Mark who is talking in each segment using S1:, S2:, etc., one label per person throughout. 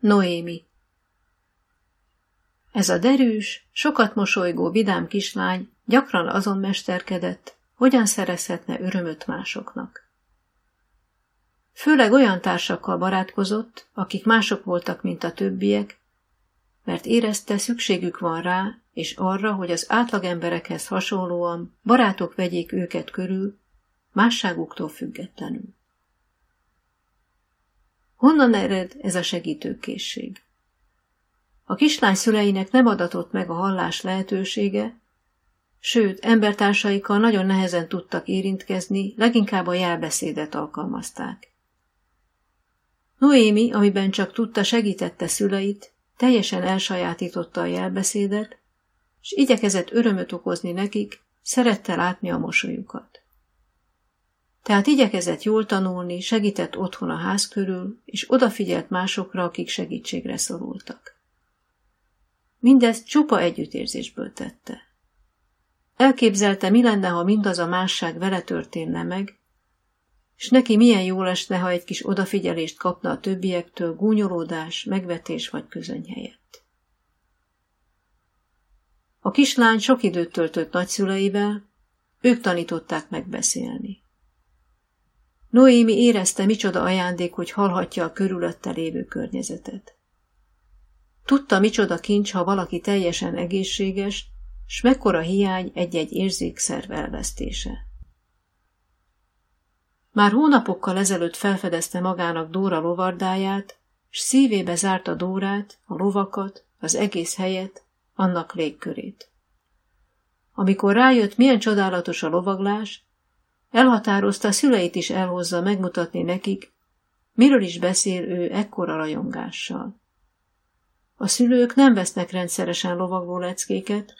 S1: Noémi Ez a derűs, sokat mosolygó vidám kislány gyakran azon mesterkedett, hogyan szerezhetne örömöt másoknak. Főleg olyan társakkal barátkozott, akik mások voltak, mint a többiek, mert érezte szükségük van rá, és arra, hogy az átlagemberekhez hasonlóan barátok vegyék őket körül, másságuktól függetlenül. Honnan ered ez a segítőkészség? A kislány szüleinek nem adatott meg a hallás lehetősége, sőt, embertársaikkal nagyon nehezen tudtak érintkezni, leginkább a jelbeszédet alkalmazták. Noémi, amiben csak tudta, segítette szüleit, teljesen elsajátította a jelbeszédet, és igyekezett örömöt okozni nekik, szerette látni a mosolyukat. Tehát igyekezett jól tanulni, segített otthon a ház körül, és odafigyelt másokra, akik segítségre szorultak. Mindezt csupa együttérzésből tette. Elképzelte, mi lenne, ha mindaz a másság vele történne meg, és neki milyen jó lesne, ha egy kis odafigyelést kapna a többiektől, gúnyolódás, megvetés vagy közöny helyett. A kislány sok időt töltött nagyszüleivel, ők tanították megbeszélni. Noémi érezte, micsoda ajándék, hogy hallhatja a körülötte lévő környezetet. Tudta, micsoda kincs, ha valaki teljesen egészséges, s mekkora hiány egy-egy érzékszerv elvesztése. Már hónapokkal ezelőtt felfedezte magának Dóra lovardáját, s szívébe zárta Dórát, a lovakat, az egész helyet, annak légkörét. Amikor rájött, milyen csodálatos a lovaglás, elhatározta szüleit is elhozza megmutatni nekik, miről is beszél ő ekkora rajongással. A szülők nem vesznek rendszeresen lovagló leckéket,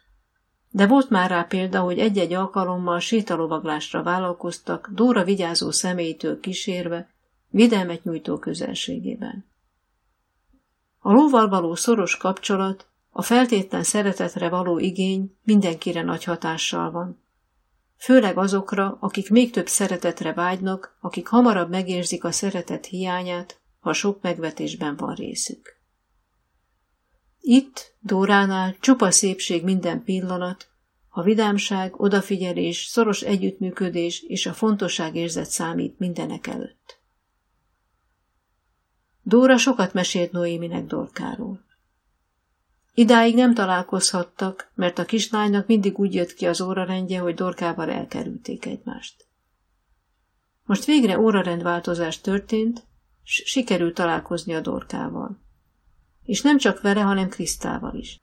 S1: de volt már rá példa, hogy egy-egy alkalommal sétalovaglásra vállalkoztak, Dóra vigyázó személytől kísérve, videlmet nyújtó közelségében. A lóval való szoros kapcsolat, a feltétlen szeretetre való igény mindenkire nagy hatással van. Főleg azokra, akik még több szeretetre vágynak, akik hamarabb megérzik a szeretet hiányát, ha sok megvetésben van részük. Itt, Dóránál csupa szépség minden pillanat, a vidámság, odafigyelés, szoros együttműködés és a fontosságérzet számít mindenek előtt. Dóra sokat mesélt Noéminek Dorkáról. Idáig nem találkozhattak, mert a kislánynak mindig úgy jött ki az órarendje, hogy Dorkával elkerülték egymást. Most végre órarendváltozás történt, s sikerült találkozni a Dorkával. És nem csak vele, hanem Krisztával is.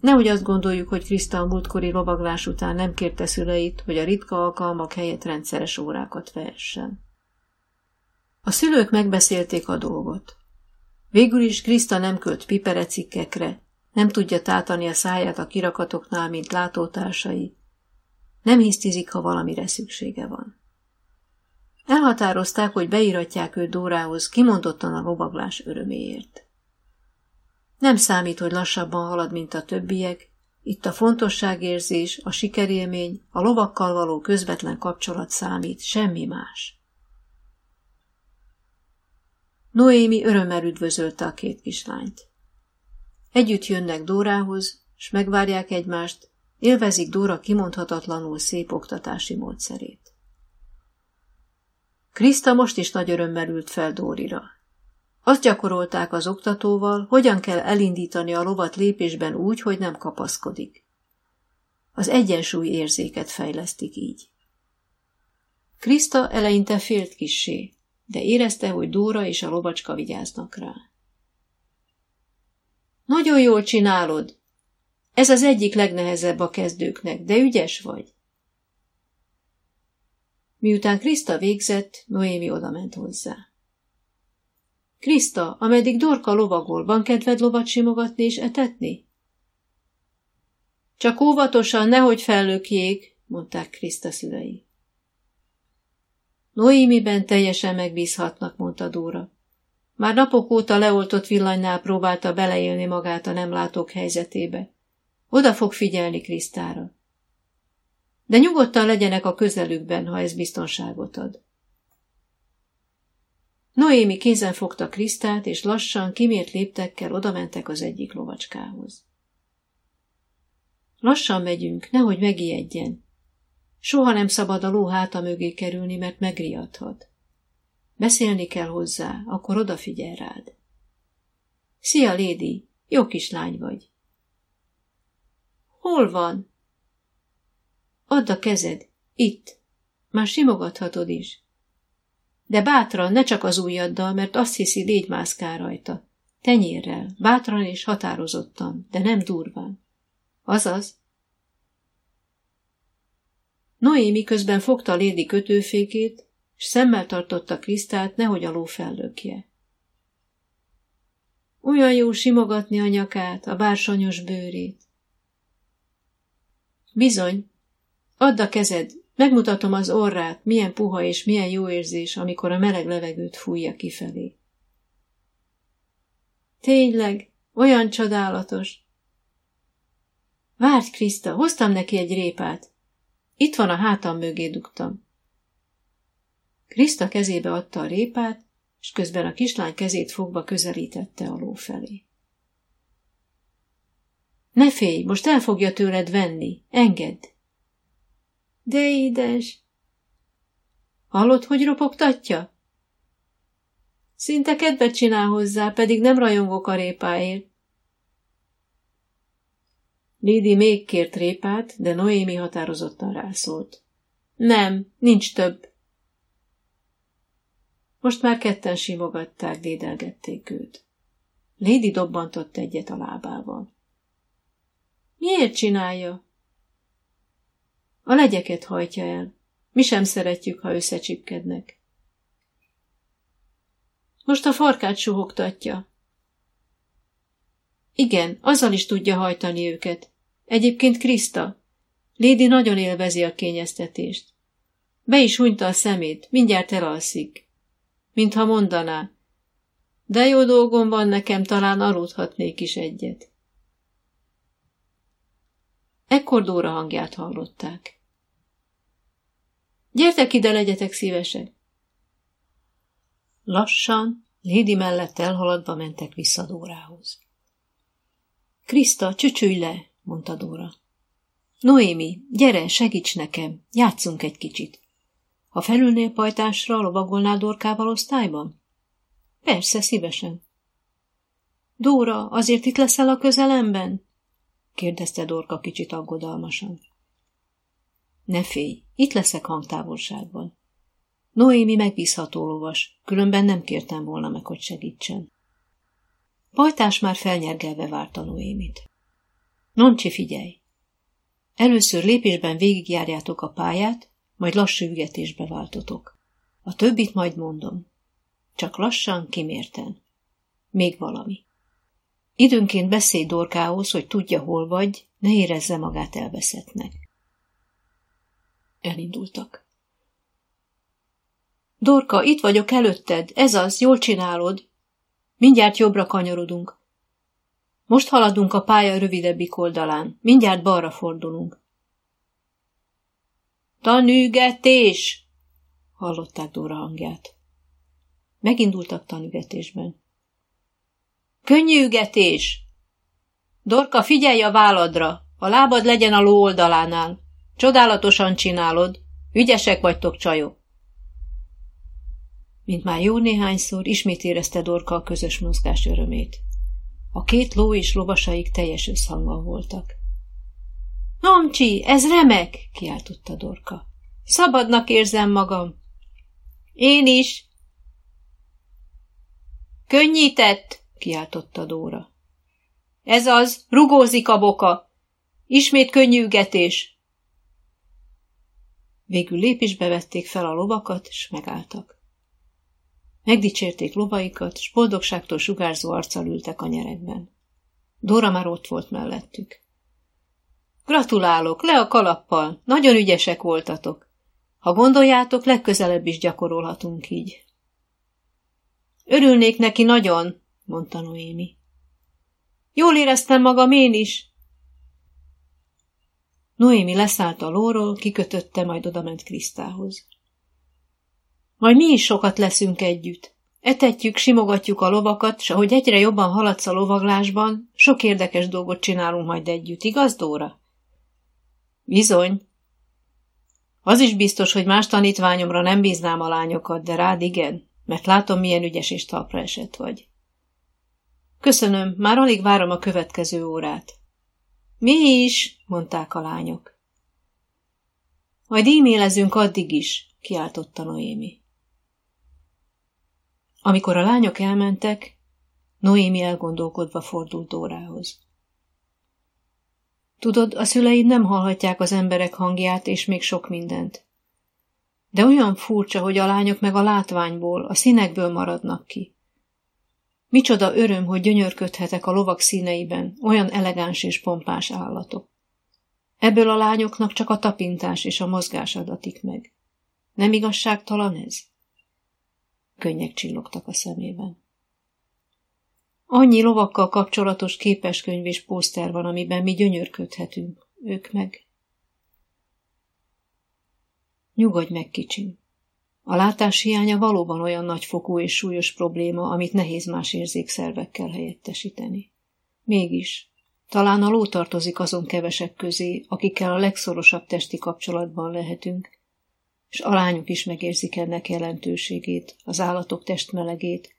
S1: Nehogy azt gondoljuk, hogy Kriszta a múltkori lovaglás után nem kérte szüleit, hogy a ritka alkalmak helyett rendszeres órákat vehessen. A szülők megbeszélték a dolgot. Végül is Kriszta nem költ piperecikkekre, nem tudja tátani a száját a kirakatoknál, mint látótársai, nem hisztizik, ha valamire szüksége van. Elhatározták, hogy beíratják őt Dórához kimondottan a lovaglás öröméért. Nem számít, hogy lassabban halad, mint a többiek, itt a fontosságérzés, a sikerélmény, a lovakkal való közvetlen kapcsolat számít, semmi más. Noémi örömmel üdvözölte a két kislányt. Együtt jönnek Dórához, s megvárják egymást, élvezik Dóra kimondhatatlanul szép oktatási módszerét. Kriszta most is nagy örömmel ült fel Dórira. Azt gyakorolták az oktatóval, hogyan kell elindítani a lovat lépésben úgy, hogy nem kapaszkodik. Az egyensúly érzéket fejlesztik így. Kriszta eleinte félt kissé, de érezte, hogy Dóra és a lovacska vigyáznak rá. Nagyon jól csinálod. Ez az egyik legnehezebb a kezdőknek, de ügyes vagy. Miután Kriszta végzett, Noémi odament hozzá. Kriszta, ameddig Dorka lovagol, van kedved lovat simogatni és etetni? Csak óvatosan, nehogy fellökjék, mondták Kriszta szülei. Noémiben teljesen megbízhatnak, mondta Dóra. Már napok óta leoltott villanynál próbálta beleélni magát a nem látók helyzetébe. Oda fog figyelni Krisztára. De nyugodtan legyenek a közelükben, ha ez biztonságot ad. Noémi kézen fogta Krisztát, és lassan, kimért léptekkel odamentek az egyik lovacskához. Lassan megyünk, nehogy megijedjen. Soha nem szabad a ló háta mögé kerülni, mert megriadhat. Beszélni kell hozzá, akkor odafigyel rád. Szia, Lédi, jó kislány vagy. Hol van? Add a kezed, itt. Már simogathatod is. De bátran, ne csak az ujjaddal, mert azt hiszi, légy mászkál rajta. Tenyérrel, bátran és határozottan, de nem durván. Azaz? Noémi közben fogta lédi kötőfékét, s szemmel tartotta Krisztát, nehogy a ló fellökje. Olyan jó simogatni a nyakát, a bársonyos bőrét. Bizony, add a kezed, megmutatom az orrát, milyen puha és milyen jó érzés, amikor a meleg levegőt fújja kifelé. Tényleg, olyan csodálatos. Várj, Kriszta, hoztam neki egy répát. Itt van a hátam mögé dugtam. Kriszta kezébe adta a répát, és közben a kislány kezét fogva közelítette a ló felé. Ne félj, most el fogja tőled venni, engedd! De édes! Hallod, hogy ropogtatja? Szinte kedvet csinál hozzá, pedig nem rajongok a répáért. Lidi még kért répát, de Noémi határozottan rászólt. Nem, nincs több. Most már ketten simogatták, dédelgették őt. Lady dobbantott egyet a lábával. Miért csinálja? A legyeket hajtja el. Mi sem szeretjük, ha összecsipkednek. Most a farkát suhogtatja. Igen, azzal is tudja hajtani őket. Egyébként Kriszta. Lédi nagyon élvezi a kényeztetést. Be is hunyta a szemét, mindjárt elalszik mintha mondaná, de jó dolgom van nekem, talán aludhatnék is egyet. Ekkor Dóra hangját hallották. Gyertek ide, legyetek szívesek! Lassan, Lédi mellett elhaladva mentek vissza Dórához. Kriszta, csücsülj le, mondta Dóra. Noémi, gyere, segíts nekem, játszunk egy kicsit. Ha felülnél pajtásra, lovagolnál Dorkával osztályban? Persze, szívesen. Dóra, azért itt leszel a közelemben? kérdezte Dorka kicsit aggodalmasan. Ne félj, itt leszek hangtávolságban. Noémi megbízható lovas, különben nem kértem volna meg, hogy segítsen. Pajtás már felnyergelve várta Noémit. Noncsi, figyelj! Először lépésben végigjárjátok a pályát, majd lassú ügetésbe váltotok. A többit majd mondom. Csak lassan, kimérten. Még valami. Időnként beszélj Dorkához, hogy tudja, hol vagy, ne érezze magát elveszettnek. Elindultak. Dorka, itt vagyok előtted, ez az, jól csinálod. Mindjárt jobbra kanyarodunk. Most haladunk a pálya rövidebbik oldalán, mindjárt balra fordulunk. Tanügetés! Hallották Dóra hangját. Megindultak tanügetésben. Könnyűgetés! Dorka, figyelj a váladra! A lábad legyen a ló oldalánál. Csodálatosan csinálod. Ügyesek vagytok, csajok. Mint már jó néhányszor, ismét érezte Dorka a közös mozgás örömét. A két ló és lovasaik teljes összhangban voltak. Nomcsi, ez remek! kiáltotta Dorka. Szabadnak érzem magam. Én is. Könnyített, kiáltotta Dóra. Ez az, rugózik a boka. Ismét könnyűgetés. Végül lépésbe vették fel a lovakat, és megálltak. Megdicsérték lovaikat, s boldogságtól sugárzó arccal ültek a nyeregben. Dóra már ott volt mellettük. Gratulálok, le a kalappal, nagyon ügyesek voltatok. Ha gondoljátok, legközelebb is gyakorolhatunk így. Örülnék neki nagyon, mondta Noémi. Jól éreztem magam én is. Noémi leszállt a lóról, kikötötte, majd odament Krisztához. Majd mi is sokat leszünk együtt. Etetjük, simogatjuk a lovakat, s ahogy egyre jobban haladsz a lovaglásban, sok érdekes dolgot csinálunk majd együtt, igaz, Dóra? Bizony. Az is biztos, hogy más tanítványomra nem bíznám a lányokat, de rád igen, mert látom, milyen ügyes és talpra esett vagy. Köszönöm, már alig várom a következő órát. Mi is, mondták a lányok. Majd e-mailezünk addig is, kiáltotta Noémi. Amikor a lányok elmentek, Noémi elgondolkodva fordult Dórához. Tudod, a szüleid nem hallhatják az emberek hangját és még sok mindent. De olyan furcsa, hogy a lányok meg a látványból, a színekből maradnak ki. Micsoda öröm, hogy gyönyörködhetek a lovak színeiben, olyan elegáns és pompás állatok. Ebből a lányoknak csak a tapintás és a mozgás adatik meg. Nem igazságtalan ez? Könnyek csillogtak a szemében. Annyi lovakkal kapcsolatos képeskönyv és pószter van, amiben mi gyönyörködhetünk. Ők meg... Nyugodj meg, kicsim. A látás hiánya valóban olyan nagyfokú és súlyos probléma, amit nehéz más érzékszervekkel helyettesíteni. Mégis, talán a ló tartozik azon kevesek közé, akikkel a legszorosabb testi kapcsolatban lehetünk, és a lányok is megérzik ennek jelentőségét, az állatok testmelegét,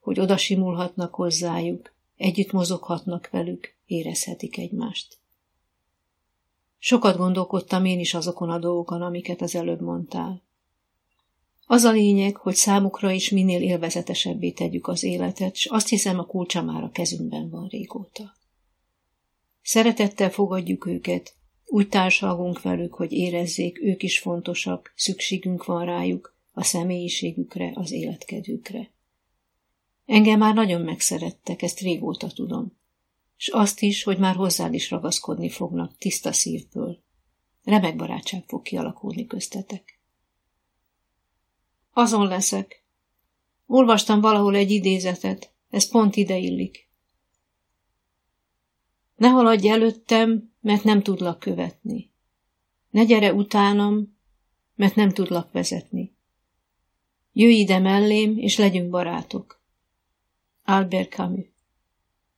S1: hogy odasimulhatnak hozzájuk, együtt mozoghatnak velük, érezhetik egymást. Sokat gondolkodtam én is azokon a dolgokon, amiket az előbb mondtál. Az a lényeg, hogy számukra is minél élvezetesebbé tegyük az életet, és azt hiszem a kulcsa már a kezünkben van régóta. Szeretettel fogadjuk őket, úgy társalgunk velük, hogy érezzék, ők is fontosak, szükségünk van rájuk, a személyiségükre, az életkedőkre. Engem már nagyon megszerettek, ezt régóta tudom. És azt is, hogy már hozzád is ragaszkodni fognak, tiszta szívből. Remek barátság fog kialakulni köztetek. Azon leszek. Olvastam valahol egy idézetet, ez pont ide illik. Ne haladj előttem, mert nem tudlak követni. Ne gyere utánam, mert nem tudlak vezetni. Jöjj ide mellém, és legyünk barátok. آلبرت کامی